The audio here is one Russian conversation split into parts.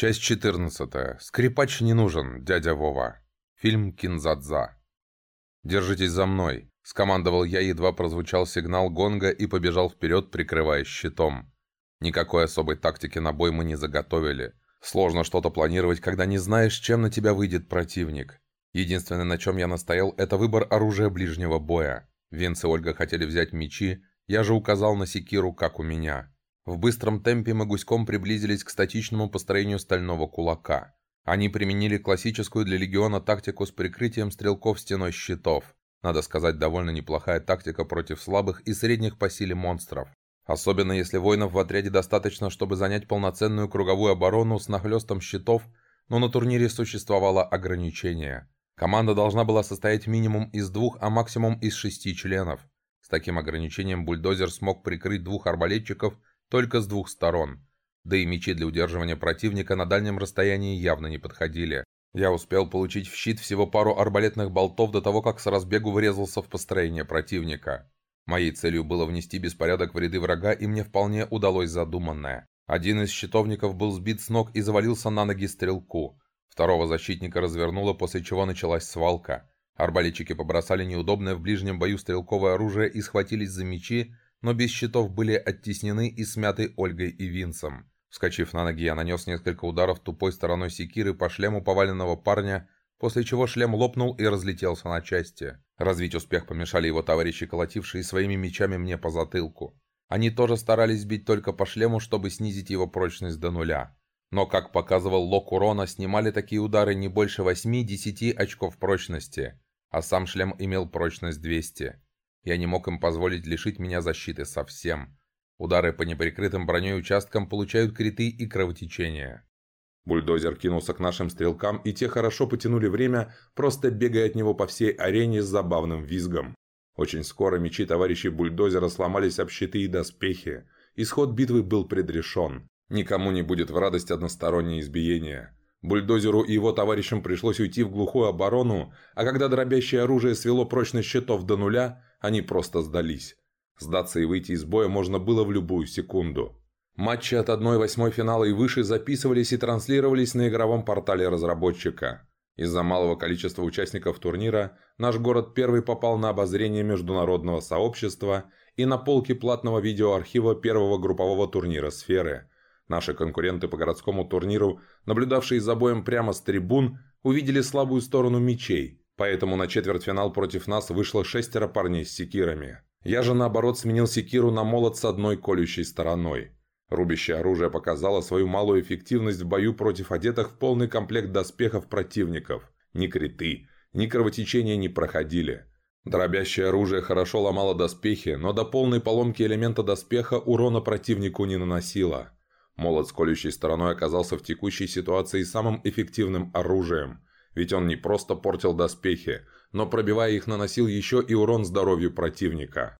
Часть 14. Скрипач не нужен, дядя Вова. Фильм «Кинзадза». «Держитесь за мной», — скомандовал я, едва прозвучал сигнал гонга и побежал вперед, прикрываясь щитом. Никакой особой тактики на бой мы не заготовили. Сложно что-то планировать, когда не знаешь, чем на тебя выйдет противник. Единственное, на чем я настоял, это выбор оружия ближнего боя. Винс и Ольга хотели взять мечи, я же указал на секиру, как у меня. В быстром темпе мы гуськом приблизились к статичному построению стального кулака. Они применили классическую для легиона тактику с прикрытием стрелков стеной щитов. Надо сказать, довольно неплохая тактика против слабых и средних по силе монстров. Особенно если воинов в отряде достаточно, чтобы занять полноценную круговую оборону с нахлестом щитов, но на турнире существовало ограничение. Команда должна была состоять минимум из двух, а максимум из шести членов. С таким ограничением бульдозер смог прикрыть двух арбалетчиков – только с двух сторон. Да и мечи для удерживания противника на дальнем расстоянии явно не подходили. Я успел получить в щит всего пару арбалетных болтов до того, как с разбегу врезался в построение противника. Моей целью было внести беспорядок в ряды врага, и мне вполне удалось задуманное. Один из щитовников был сбит с ног и завалился на ноги стрелку. Второго защитника развернуло, после чего началась свалка. Арбалетчики побросали неудобное в ближнем бою стрелковое оружие и схватились за мечи, но без щитов были оттеснены и смяты Ольгой и Винсом. Вскочив на ноги, я нанес несколько ударов тупой стороной секиры по шлему поваленного парня, после чего шлем лопнул и разлетелся на части. Развить успех помешали его товарищи, колотившие своими мечами мне по затылку. Они тоже старались бить только по шлему, чтобы снизить его прочность до нуля. Но, как показывал лок урона, снимали такие удары не больше 8-10 очков прочности, а сам шлем имел прочность 200. Я не мог им позволить лишить меня защиты совсем. Удары по неприкрытым броней участкам получают криты и кровотечения. Бульдозер кинулся к нашим стрелкам, и те хорошо потянули время, просто бегая от него по всей арене с забавным визгом. Очень скоро мечи товарищей бульдозера сломались об щиты и доспехи. Исход битвы был предрешен. Никому не будет в радость одностороннее избиение. Бульдозеру и его товарищам пришлось уйти в глухую оборону, а когда дробящее оружие свело прочность щитов до нуля, они просто сдались. Сдаться и выйти из боя можно было в любую секунду. Матчи от 1-8 финала и выше записывались и транслировались на игровом портале разработчика. Из-за малого количества участников турнира наш город первый попал на обозрение международного сообщества и на полки платного видеоархива первого группового турнира «Сферы». Наши конкуренты по городскому турниру, наблюдавшие за боем прямо с трибун, увидели слабую сторону мечей, Поэтому на четвертьфинал против нас вышло шестеро парней с секирами. Я же наоборот сменил секиру на молот с одной колющей стороной. Рубящее оружие показало свою малую эффективность в бою против одетых в полный комплект доспехов противников. Ни криты, ни кровотечения не проходили. Дробящее оружие хорошо ломало доспехи, но до полной поломки элемента доспеха урона противнику не наносило. Молот с колющей стороной оказался в текущей ситуации самым эффективным оружием – ведь он не просто портил доспехи, но пробивая их наносил еще и урон здоровью противника.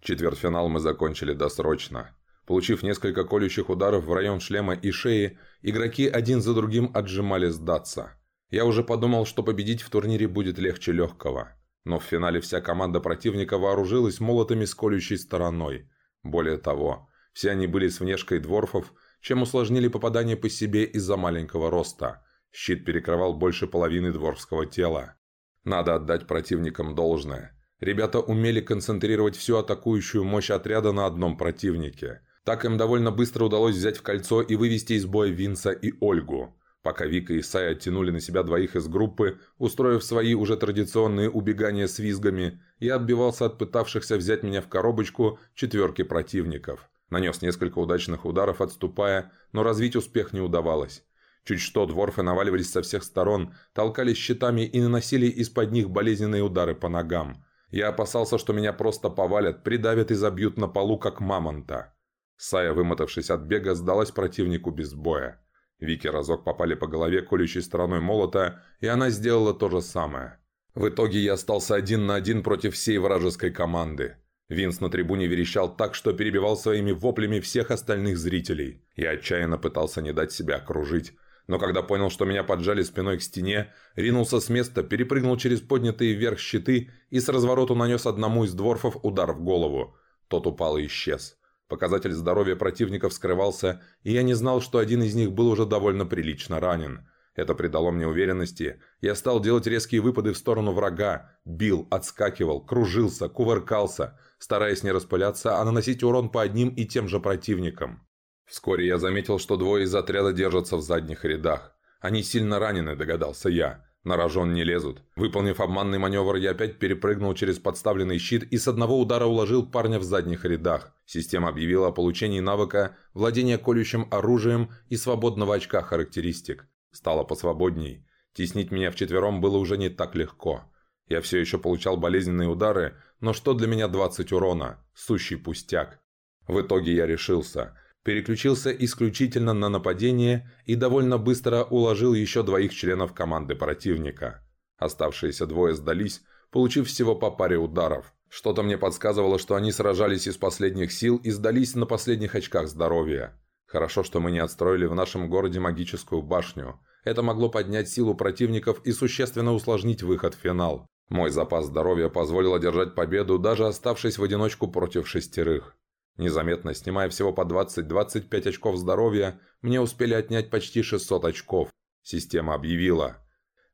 Четвертьфинал мы закончили досрочно. Получив несколько колющих ударов в район шлема и шеи, игроки один за другим отжимали сдаться. Я уже подумал, что победить в турнире будет легче легкого. Но в финале вся команда противника вооружилась молотами с колющей стороной. Более того, все они были с внешкой дворфов, чем усложнили попадание по себе из-за маленького роста – Щит перекрывал больше половины дворфского тела. Надо отдать противникам должное. Ребята умели концентрировать всю атакующую мощь отряда на одном противнике. Так им довольно быстро удалось взять в кольцо и вывести из боя Винса и Ольгу. Пока Вика и Сай оттянули на себя двоих из группы, устроив свои уже традиционные убегания с визгами, я отбивался от пытавшихся взять меня в коробочку четверки противников. Нанес несколько удачных ударов, отступая, но развить успех не удавалось. Чуть что, дворфы наваливались со всех сторон, толкались щитами и наносили из-под них болезненные удары по ногам. Я опасался, что меня просто повалят, придавят и забьют на полу, как мамонта. Сая, вымотавшись от бега, сдалась противнику без боя. Вики разок попали по голове колющей стороной молота, и она сделала то же самое. В итоге я остался один на один против всей вражеской команды. Винс на трибуне верещал так, что перебивал своими воплями всех остальных зрителей. Я отчаянно пытался не дать себя окружить, но когда понял, что меня поджали спиной к стене, ринулся с места, перепрыгнул через поднятые вверх щиты и с развороту нанес одному из дворфов удар в голову. Тот упал и исчез. Показатель здоровья противников скрывался, и я не знал, что один из них был уже довольно прилично ранен. Это придало мне уверенности. Я стал делать резкие выпады в сторону врага. Бил, отскакивал, кружился, кувыркался, стараясь не распыляться, а наносить урон по одним и тем же противникам. Вскоре я заметил, что двое из отряда держатся в задних рядах. Они сильно ранены, догадался я. На рожон не лезут. Выполнив обманный маневр, я опять перепрыгнул через подставленный щит и с одного удара уложил парня в задних рядах. Система объявила о получении навыка владения колющим оружием и свободного очка характеристик. Стало посвободней. Теснить меня вчетвером было уже не так легко. Я все еще получал болезненные удары, но что для меня 20 урона? Сущий пустяк. В итоге я решился – переключился исключительно на нападение и довольно быстро уложил еще двоих членов команды противника. Оставшиеся двое сдались, получив всего по паре ударов. Что-то мне подсказывало, что они сражались из последних сил и сдались на последних очках здоровья. Хорошо, что мы не отстроили в нашем городе магическую башню. Это могло поднять силу противников и существенно усложнить выход в финал. Мой запас здоровья позволил одержать победу, даже оставшись в одиночку против шестерых. Незаметно, снимая всего по 20-25 очков здоровья, мне успели отнять почти 600 очков. Система объявила.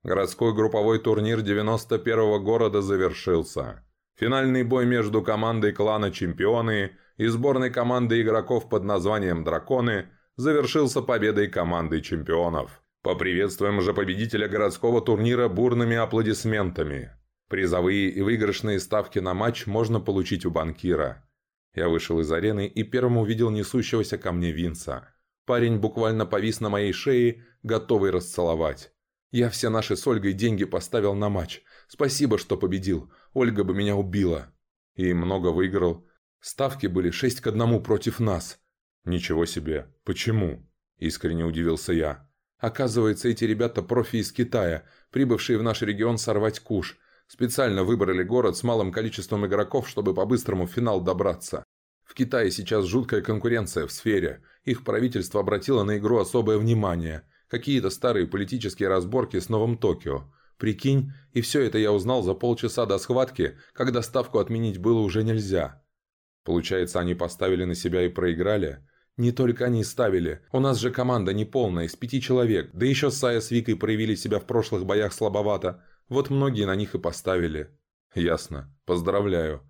Городской групповой турнир 91-го города завершился. Финальный бой между командой клана «Чемпионы» и сборной командой игроков под названием «Драконы» завершился победой команды чемпионов. Поприветствуем же победителя городского турнира бурными аплодисментами. Призовые и выигрышные ставки на матч можно получить у банкира. Я вышел из арены и первым увидел несущегося ко мне Винса. Парень буквально повис на моей шее, готовый расцеловать. Я все наши с Ольгой деньги поставил на матч. Спасибо, что победил. Ольга бы меня убила. И много выиграл. Ставки были шесть к одному против нас. Ничего себе. Почему? Искренне удивился я. Оказывается, эти ребята профи из Китая, прибывшие в наш регион сорвать куш. Специально выбрали город с малым количеством игроков, чтобы по-быстрому в финал добраться. В Китае сейчас жуткая конкуренция в сфере. Их правительство обратило на игру особое внимание. Какие-то старые политические разборки с Новым Токио. Прикинь, и все это я узнал за полчаса до схватки, когда ставку отменить было уже нельзя. Получается, они поставили на себя и проиграли? Не только они ставили. У нас же команда неполная, из пяти человек. Да еще Сая с Викой проявили себя в прошлых боях слабовато. Вот многие на них и поставили. Ясно. Поздравляю.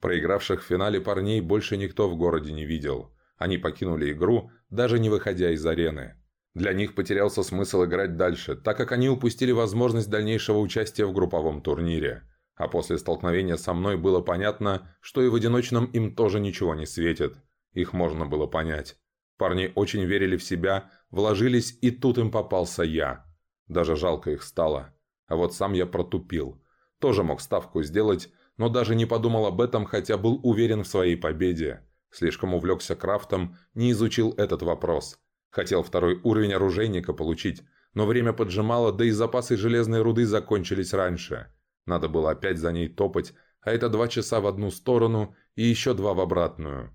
Проигравших в финале парней больше никто в городе не видел. Они покинули игру, даже не выходя из арены. Для них потерялся смысл играть дальше, так как они упустили возможность дальнейшего участия в групповом турнире. А после столкновения со мной было понятно, что и в одиночном им тоже ничего не светит. Их можно было понять. Парни очень верили в себя, вложились, и тут им попался я. Даже жалко их стало. А вот сам я протупил. Тоже мог ставку сделать, но даже не подумал об этом, хотя был уверен в своей победе. Слишком увлекся крафтом, не изучил этот вопрос. Хотел второй уровень оружейника получить, но время поджимало, да и запасы железной руды закончились раньше. Надо было опять за ней топать, а это два часа в одну сторону и еще два в обратную.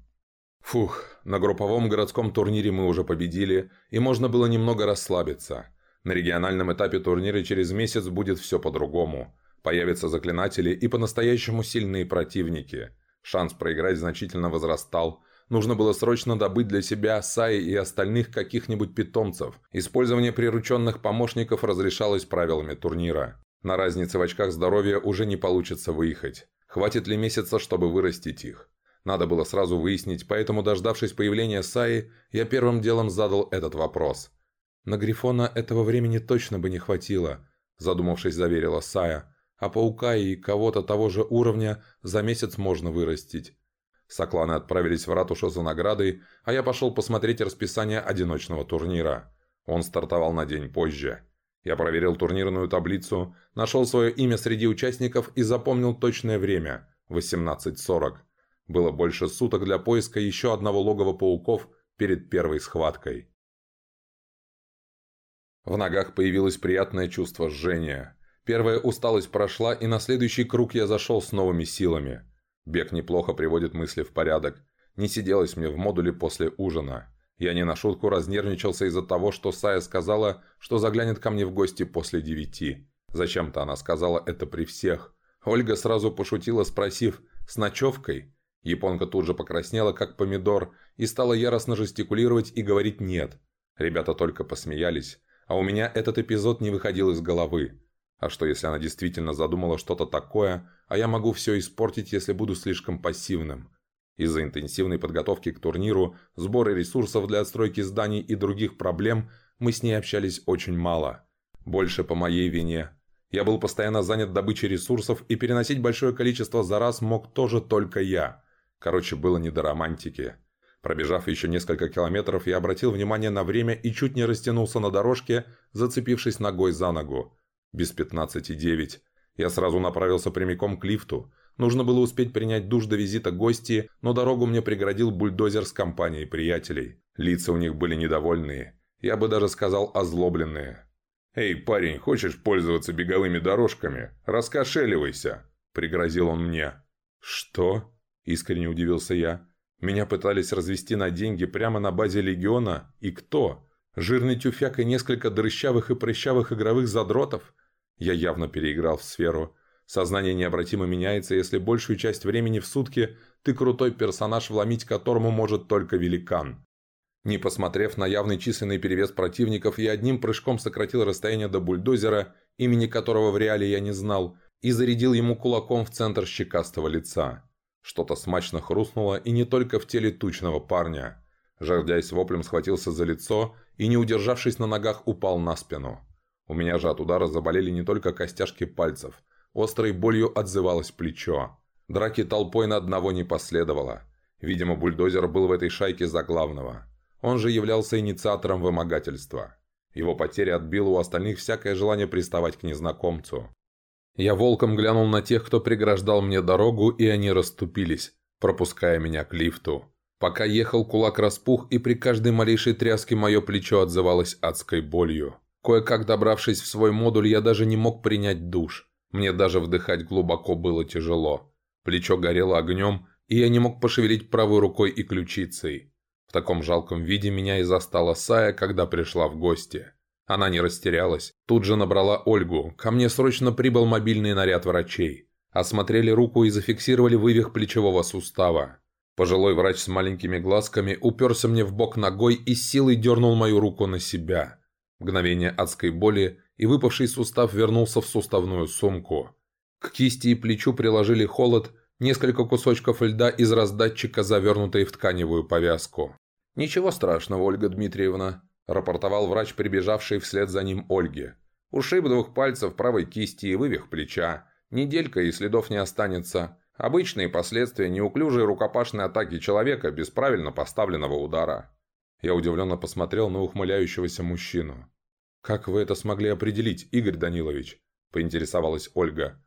Фух, на групповом городском турнире мы уже победили, и можно было немного расслабиться. На региональном этапе турнира через месяц будет все по-другому. Появятся заклинатели и по-настоящему сильные противники. Шанс проиграть значительно возрастал. Нужно было срочно добыть для себя Саи и остальных каких-нибудь питомцев. Использование прирученных помощников разрешалось правилами турнира. На разнице в очках здоровья уже не получится выехать. Хватит ли месяца, чтобы вырастить их? Надо было сразу выяснить, поэтому, дождавшись появления Саи, я первым делом задал этот вопрос – на Грифона этого времени точно бы не хватило, задумавшись, заверила Сая. А паука и кого-то того же уровня за месяц можно вырастить. Сокланы отправились в ратушу за наградой, а я пошел посмотреть расписание одиночного турнира. Он стартовал на день позже. Я проверил турнирную таблицу, нашел свое имя среди участников и запомнил точное время – 18.40. Было больше суток для поиска еще одного логова пауков перед первой схваткой. В ногах появилось приятное чувство жжения. Первая усталость прошла, и на следующий круг я зашел с новыми силами. Бег неплохо приводит мысли в порядок. Не сиделось мне в модуле после ужина. Я не на шутку разнервничался из-за того, что Сая сказала, что заглянет ко мне в гости после девяти. Зачем-то она сказала это при всех. Ольга сразу пошутила, спросив «С ночевкой?» Японка тут же покраснела, как помидор, и стала яростно жестикулировать и говорить «нет». Ребята только посмеялись, а у меня этот эпизод не выходил из головы. А что, если она действительно задумала что-то такое, а я могу все испортить, если буду слишком пассивным? Из-за интенсивной подготовки к турниру, сбора ресурсов для отстройки зданий и других проблем мы с ней общались очень мало. Больше по моей вине. Я был постоянно занят добычей ресурсов, и переносить большое количество за раз мог тоже только я. Короче, было не до романтики. Пробежав еще несколько километров, я обратил внимание на время и чуть не растянулся на дорожке, зацепившись ногой за ногу. Без пятнадцати девять. Я сразу направился прямиком к лифту. Нужно было успеть принять душ до визита гости, но дорогу мне преградил бульдозер с компанией приятелей. Лица у них были недовольные. Я бы даже сказал озлобленные. «Эй, парень, хочешь пользоваться беговыми дорожками? Раскошеливайся!» – пригрозил он мне. «Что?» – искренне удивился я. «Меня пытались развести на деньги прямо на базе Легиона? И кто? Жирный тюфяк и несколько дрыщавых и прыщавых игровых задротов?» Я явно переиграл в сферу. Сознание необратимо меняется, если большую часть времени в сутки ты крутой персонаж, вломить которому может только великан. Не посмотрев на явный численный перевес противников, я одним прыжком сократил расстояние до бульдозера, имени которого в реале я не знал, и зарядил ему кулаком в центр щекастого лица. Что-то смачно хрустнуло, и не только в теле тучного парня. Жердясь воплем схватился за лицо и, не удержавшись на ногах, упал на спину. У меня же от удара заболели не только костяшки пальцев – Острой болью отзывалось плечо. Драки толпой на одного не последовало. Видимо, бульдозер был в этой шайке за главного. Он же являлся инициатором вымогательства. Его потеря отбила у остальных всякое желание приставать к незнакомцу. Я волком глянул на тех, кто преграждал мне дорогу, и они расступились, пропуская меня к лифту. Пока ехал, кулак распух, и при каждой малейшей тряске мое плечо отзывалось адской болью. Кое-как добравшись в свой модуль, я даже не мог принять душ. Мне даже вдыхать глубоко было тяжело. Плечо горело огнем, и я не мог пошевелить правой рукой и ключицей. В таком жалком виде меня и застала Сая, когда пришла в гости. Она не растерялась. Тут же набрала Ольгу. Ко мне срочно прибыл мобильный наряд врачей. Осмотрели руку и зафиксировали вывих плечевого сустава. Пожилой врач с маленькими глазками уперся мне в бок ногой и силой дернул мою руку на себя. Мгновение адской боли, и выпавший сустав вернулся в суставную сумку. К кисти и плечу приложили холод, несколько кусочков льда из раздатчика, завернутые в тканевую повязку. «Ничего страшного, Ольга Дмитриевна», – рапортовал врач, прибежавший вслед за ним Ольге. «Ушиб двух пальцев правой кисти и вывих плеча. Неделька и следов не останется. Обычные последствия неуклюжей рукопашной атаки человека без правильно поставленного удара». Я удивленно посмотрел на ухмыляющегося мужчину. «Как вы это смогли определить, Игорь Данилович?» – поинтересовалась Ольга.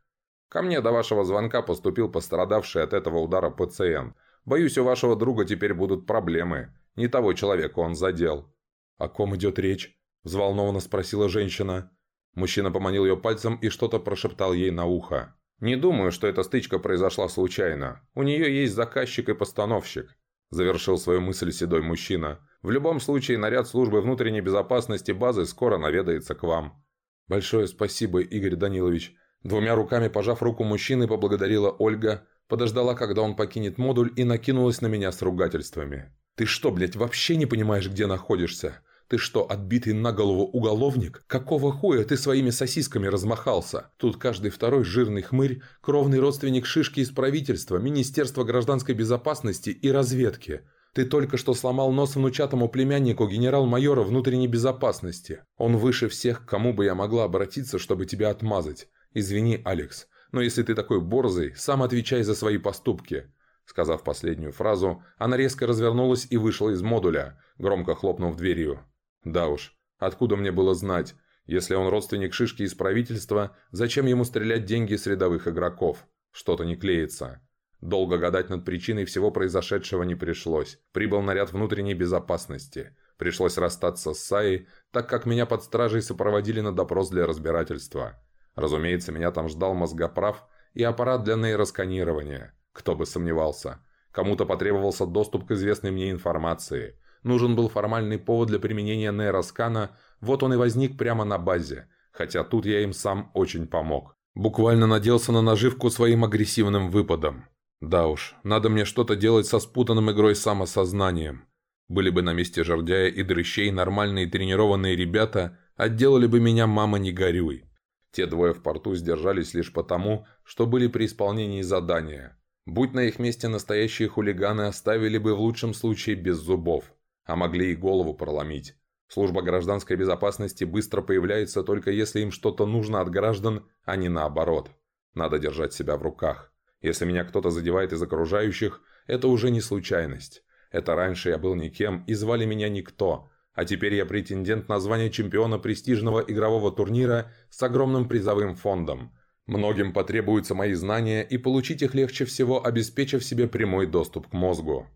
«Ко мне до вашего звонка поступил пострадавший от этого удара пациент. Боюсь, у вашего друга теперь будут проблемы. Не того человека он задел». «О ком идет речь?» – взволнованно спросила женщина. Мужчина поманил ее пальцем и что-то прошептал ей на ухо. «Не думаю, что эта стычка произошла случайно. У нее есть заказчик и постановщик», – завершил свою мысль седой мужчина. В любом случае, наряд службы внутренней безопасности базы скоро наведается к вам». «Большое спасибо, Игорь Данилович». Двумя руками пожав руку мужчины, поблагодарила Ольга, подождала, когда он покинет модуль и накинулась на меня с ругательствами. «Ты что, блядь, вообще не понимаешь, где находишься? Ты что, отбитый на голову уголовник? Какого хуя ты своими сосисками размахался? Тут каждый второй жирный хмырь – кровный родственник шишки из правительства, Министерства гражданской безопасности и разведки. Ты только что сломал нос внучатому племяннику генерал-майора внутренней безопасности. Он выше всех, к кому бы я могла обратиться, чтобы тебя отмазать. Извини, Алекс, но если ты такой борзый, сам отвечай за свои поступки». Сказав последнюю фразу, она резко развернулась и вышла из модуля, громко хлопнув дверью. «Да уж, откуда мне было знать? Если он родственник шишки из правительства, зачем ему стрелять деньги с рядовых игроков? Что-то не клеится». Долго гадать над причиной всего произошедшего не пришлось. Прибыл наряд внутренней безопасности. Пришлось расстаться с Саей, так как меня под стражей сопроводили на допрос для разбирательства. Разумеется, меня там ждал мозгоправ и аппарат для нейросканирования. Кто бы сомневался. Кому-то потребовался доступ к известной мне информации. Нужен был формальный повод для применения нейроскана, вот он и возник прямо на базе. Хотя тут я им сам очень помог. Буквально наделся на наживку своим агрессивным выпадом. Да уж, надо мне что-то делать со спутанным игрой самосознанием. Были бы на месте жердяя и дрыщей нормальные тренированные ребята, отделали бы меня «мама, не горюй». Те двое в порту сдержались лишь потому, что были при исполнении задания. Будь на их месте настоящие хулиганы, оставили бы в лучшем случае без зубов, а могли и голову проломить. Служба гражданской безопасности быстро появляется только если им что-то нужно от граждан, а не наоборот. Надо держать себя в руках. Если меня кто-то задевает из окружающих, это уже не случайность. Это раньше я был никем и звали меня никто, а теперь я претендент на звание чемпиона престижного игрового турнира с огромным призовым фондом. Многим потребуются мои знания, и получить их легче всего, обеспечив себе прямой доступ к мозгу.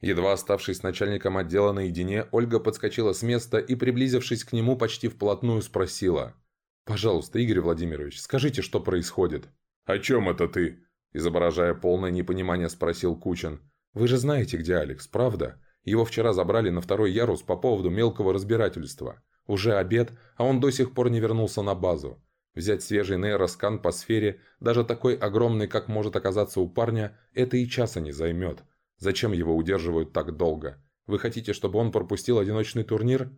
Едва оставшись начальником отдела наедине, Ольга подскочила с места и, приблизившись к нему, почти вплотную спросила. «Пожалуйста, Игорь Владимирович, скажите, что происходит?» «О чем это ты?» Изображая полное непонимание, спросил Кучин. «Вы же знаете, где Алекс, правда? Его вчера забрали на второй ярус по поводу мелкого разбирательства. Уже обед, а он до сих пор не вернулся на базу. Взять свежий нейроскан по сфере, даже такой огромный, как может оказаться у парня, это и часа не займет. Зачем его удерживают так долго? Вы хотите, чтобы он пропустил одиночный турнир?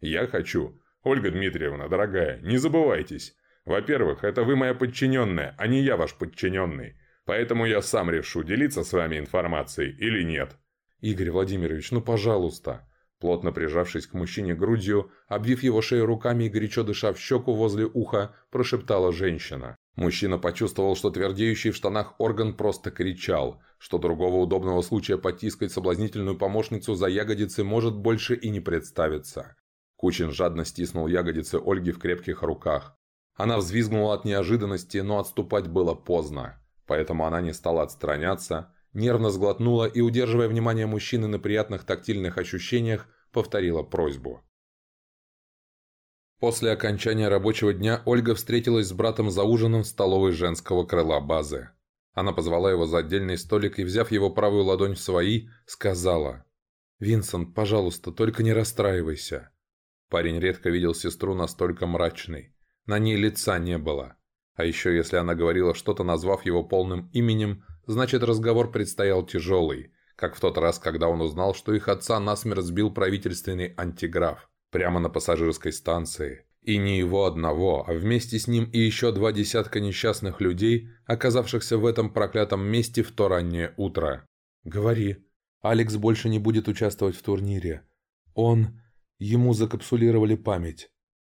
Я хочу. Ольга Дмитриевна, дорогая, не забывайтесь. Во-первых, это вы моя подчиненная, а не я ваш подчиненный. Поэтому я сам решу, делиться с вами информацией или нет. Игорь Владимирович, ну пожалуйста. Плотно прижавшись к мужчине грудью, обвив его шею руками и горячо дыша в щеку возле уха, прошептала женщина. Мужчина почувствовал, что твердеющий в штанах орган просто кричал, что другого удобного случая потискать соблазнительную помощницу за ягодицы может больше и не представиться. Кучин жадно стиснул ягодицы Ольги в крепких руках. Она взвизгнула от неожиданности, но отступать было поздно. Поэтому она не стала отстраняться, нервно сглотнула и, удерживая внимание мужчины на приятных тактильных ощущениях, повторила просьбу. После окончания рабочего дня Ольга встретилась с братом за ужином в столовой женского крыла базы. Она позвала его за отдельный столик и, взяв его правую ладонь в свои, сказала «Винсент, пожалуйста, только не расстраивайся». Парень редко видел сестру настолько мрачной. На ней лица не было. А еще если она говорила что-то, назвав его полным именем, значит разговор предстоял тяжелый, как в тот раз, когда он узнал, что их отца насмерть сбил правительственный антиграф прямо на пассажирской станции. И не его одного, а вместе с ним и еще два десятка несчастных людей, оказавшихся в этом проклятом месте в то раннее утро. «Говори. Алекс больше не будет участвовать в турнире. Он... Ему закапсулировали память».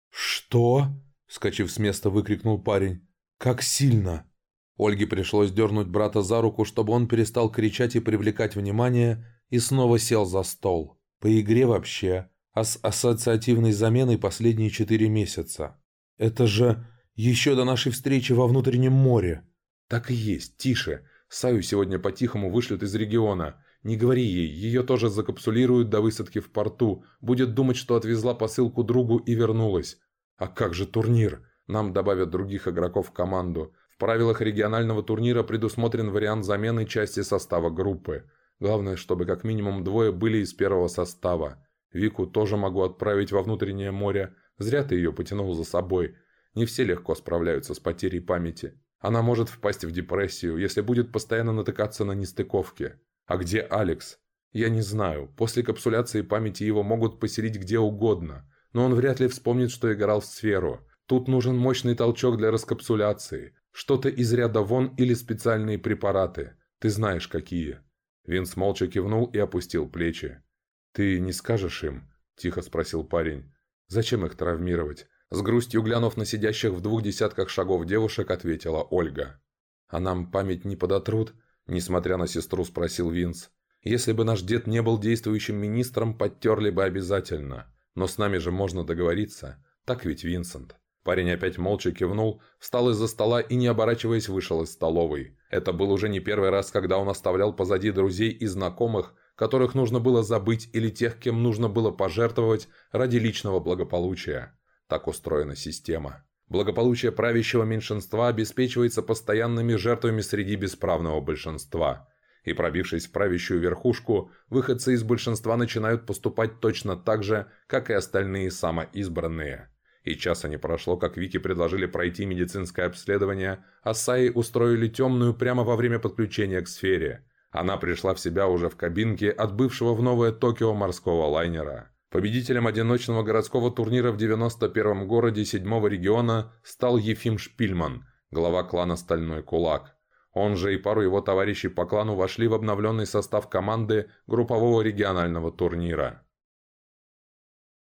«Что?» – скачив с места, выкрикнул парень. «Как сильно!» Ольге пришлось дернуть брата за руку, чтобы он перестал кричать и привлекать внимание, и снова сел за стол. По игре вообще а с ассоциативной заменой последние четыре месяца. Это же еще до нашей встречи во внутреннем море. Так и есть, тише. Саю сегодня по-тихому вышлют из региона. Не говори ей, ее тоже закапсулируют до высадки в порту. Будет думать, что отвезла посылку другу и вернулась. А как же турнир? Нам добавят других игроков в команду. В правилах регионального турнира предусмотрен вариант замены части состава группы. Главное, чтобы как минимум двое были из первого состава. Вику тоже могу отправить во внутреннее море. Зря ты ее потянул за собой. Не все легко справляются с потерей памяти. Она может впасть в депрессию, если будет постоянно натыкаться на нестыковки. А где Алекс? Я не знаю. После капсуляции памяти его могут поселить где угодно. Но он вряд ли вспомнит, что играл в сферу. Тут нужен мощный толчок для раскапсуляции. Что-то из ряда вон или специальные препараты. Ты знаешь, какие. Винс молча кивнул и опустил плечи. «Ты не скажешь им?» – тихо спросил парень. «Зачем их травмировать?» С грустью глянув на сидящих в двух десятках шагов девушек, ответила Ольга. «А нам память не подотрут?» – несмотря на сестру, спросил Винс. «Если бы наш дед не был действующим министром, подтерли бы обязательно. Но с нами же можно договориться. Так ведь, Винсент?» Парень опять молча кивнул, встал из-за стола и, не оборачиваясь, вышел из столовой. Это был уже не первый раз, когда он оставлял позади друзей и знакомых, которых нужно было забыть или тех, кем нужно было пожертвовать ради личного благополучия. Так устроена система. Благополучие правящего меньшинства обеспечивается постоянными жертвами среди бесправного большинства. И пробившись в правящую верхушку, выходцы из большинства начинают поступать точно так же, как и остальные самоизбранные. И часа не прошло, как Вики предложили пройти медицинское обследование, а Саи устроили темную прямо во время подключения к сфере. Она пришла в себя уже в кабинке от бывшего в Новое Токио морского лайнера. Победителем одиночного городского турнира в 91-м городе 7-го региона стал Ефим Шпильман, глава клана «Стальной кулак». Он же и пару его товарищей по клану вошли в обновленный состав команды группового регионального турнира.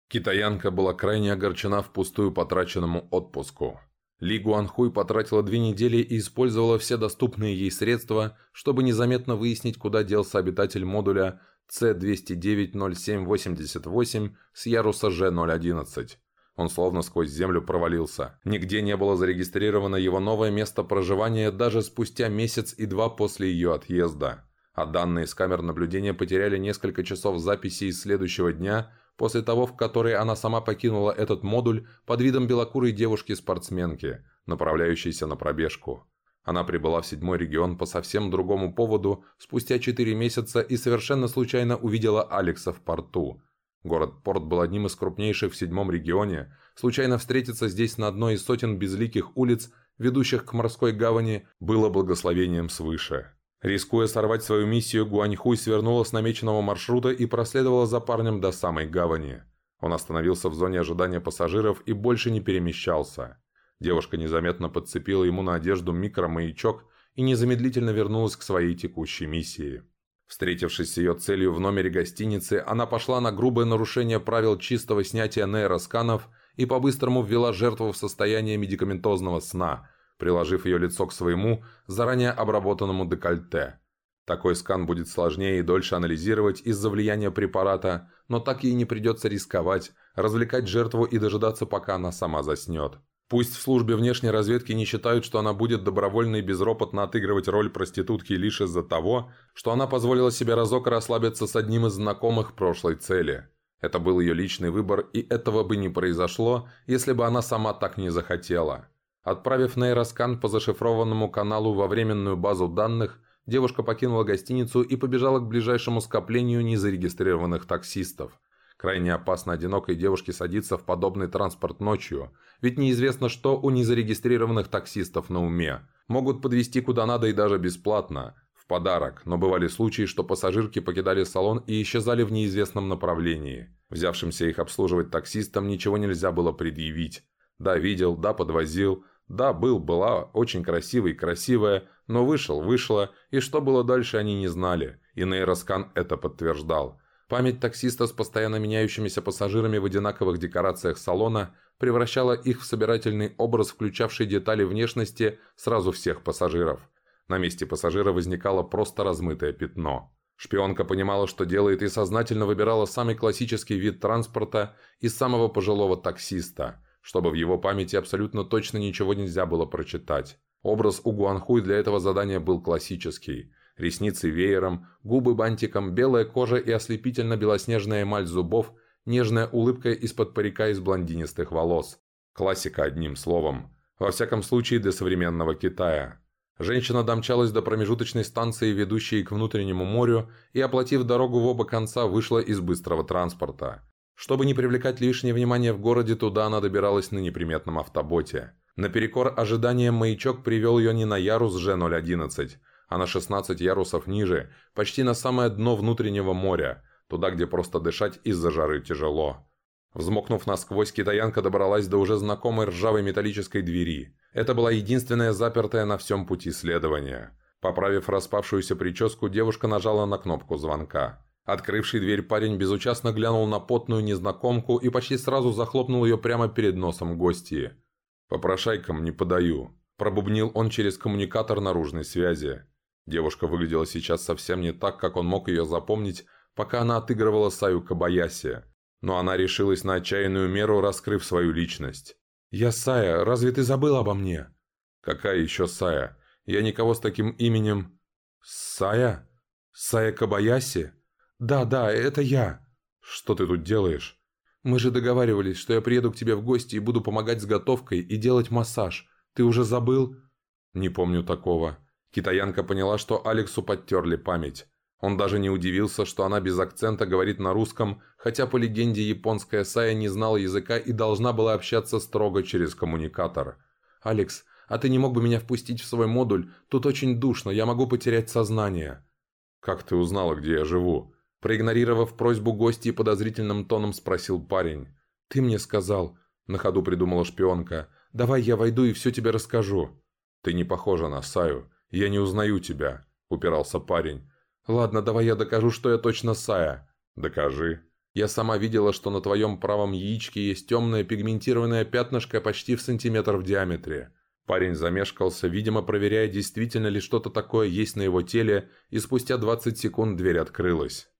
Китаянка была крайне огорчена впустую потраченному отпуску. Ли Гуанхуй потратила две недели и использовала все доступные ей средства, чтобы незаметно выяснить, куда делся обитатель модуля C2090788 с яруса G011. Он словно сквозь землю провалился. Нигде не было зарегистрировано его новое место проживания даже спустя месяц и два после ее отъезда. А данные с камер наблюдения потеряли несколько часов записи из следующего дня, после того, в который она сама покинула этот модуль под видом белокурой девушки-спортсменки, направляющейся на пробежку. Она прибыла в седьмой регион по совсем другому поводу спустя четыре месяца и совершенно случайно увидела Алекса в порту. Город-порт был одним из крупнейших в седьмом регионе. Случайно встретиться здесь на одной из сотен безликих улиц, ведущих к морской гавани, было благословением свыше. Рискуя сорвать свою миссию, Гуаньхуй свернула с намеченного маршрута и проследовала за парнем до самой гавани. Он остановился в зоне ожидания пассажиров и больше не перемещался. Девушка незаметно подцепила ему на одежду микромаячок и незамедлительно вернулась к своей текущей миссии. Встретившись с ее целью в номере гостиницы, она пошла на грубое нарушение правил чистого снятия нейросканов и по-быстрому ввела жертву в состояние медикаментозного сна – приложив ее лицо к своему, заранее обработанному декольте. Такой скан будет сложнее и дольше анализировать из-за влияния препарата, но так ей не придется рисковать, развлекать жертву и дожидаться, пока она сама заснет. Пусть в службе внешней разведки не считают, что она будет добровольно и безропотно отыгрывать роль проститутки лишь из-за того, что она позволила себе разок расслабиться с одним из знакомых прошлой цели. Это был ее личный выбор, и этого бы не произошло, если бы она сама так не захотела. Отправив нейроскан по зашифрованному каналу во временную базу данных, девушка покинула гостиницу и побежала к ближайшему скоплению незарегистрированных таксистов. Крайне опасно одинокой девушке садиться в подобный транспорт ночью, ведь неизвестно, что у незарегистрированных таксистов на уме. Могут подвести куда надо и даже бесплатно, в подарок, но бывали случаи, что пассажирки покидали салон и исчезали в неизвестном направлении. Взявшимся их обслуживать таксистам ничего нельзя было предъявить. Да, видел, да, подвозил, да, был, была, очень красивая и красивая, но вышел, вышла, и что было дальше они не знали, и нейроскан это подтверждал. Память таксиста с постоянно меняющимися пассажирами в одинаковых декорациях салона превращала их в собирательный образ, включавший детали внешности сразу всех пассажиров. На месте пассажира возникало просто размытое пятно. Шпионка понимала, что делает, и сознательно выбирала самый классический вид транспорта из самого пожилого таксиста – чтобы в его памяти абсолютно точно ничего нельзя было прочитать. Образ у Гуанхуй для этого задания был классический. Ресницы веером, губы бантиком, белая кожа и ослепительно белоснежная эмаль зубов, нежная улыбка из-под парика из блондинистых волос. Классика одним словом. Во всяком случае для современного Китая. Женщина домчалась до промежуточной станции, ведущей к внутреннему морю, и, оплатив дорогу в оба конца, вышла из быстрого транспорта. Чтобы не привлекать лишнее внимание в городе, туда она добиралась на неприметном автоботе. Наперекор ожиданиям маячок привел ее не на ярус G011, а на 16 ярусов ниже, почти на самое дно внутреннего моря, туда, где просто дышать из-за жары тяжело. Взмокнув насквозь, китаянка добралась до уже знакомой ржавой металлической двери. Это была единственная запертая на всем пути следования. Поправив распавшуюся прическу, девушка нажала на кнопку звонка. Открывший дверь парень безучастно глянул на потную незнакомку и почти сразу захлопнул ее прямо перед носом гостьи. «Попрошайкам не подаю», – пробубнил он через коммуникатор наружной связи. Девушка выглядела сейчас совсем не так, как он мог ее запомнить, пока она отыгрывала Саю Кабаяси. Но она решилась на отчаянную меру, раскрыв свою личность. «Я Сая, разве ты забыл обо мне?» «Какая еще Сая? Я никого с таким именем...» «Сая? Сая Кабаяси?» «Да, да, это я». «Что ты тут делаешь?» «Мы же договаривались, что я приеду к тебе в гости и буду помогать с готовкой и делать массаж. Ты уже забыл?» «Не помню такого». Китаянка поняла, что Алексу подтерли память. Он даже не удивился, что она без акцента говорит на русском, хотя по легенде японская Сая не знала языка и должна была общаться строго через коммуникатор. «Алекс, а ты не мог бы меня впустить в свой модуль? Тут очень душно, я могу потерять сознание». «Как ты узнала, где я живу?» Проигнорировав просьбу гостей, подозрительным тоном спросил парень. «Ты мне сказал», — на ходу придумала шпионка. «Давай я войду и все тебе расскажу». «Ты не похожа на Саю. Я не узнаю тебя», — упирался парень. «Ладно, давай я докажу, что я точно Сая». «Докажи». «Я сама видела, что на твоем правом яичке есть темное пигментированное пятнышко почти в сантиметр в диаметре». Парень замешкался, видимо, проверяя, действительно ли что-то такое есть на его теле, и спустя 20 секунд дверь открылась.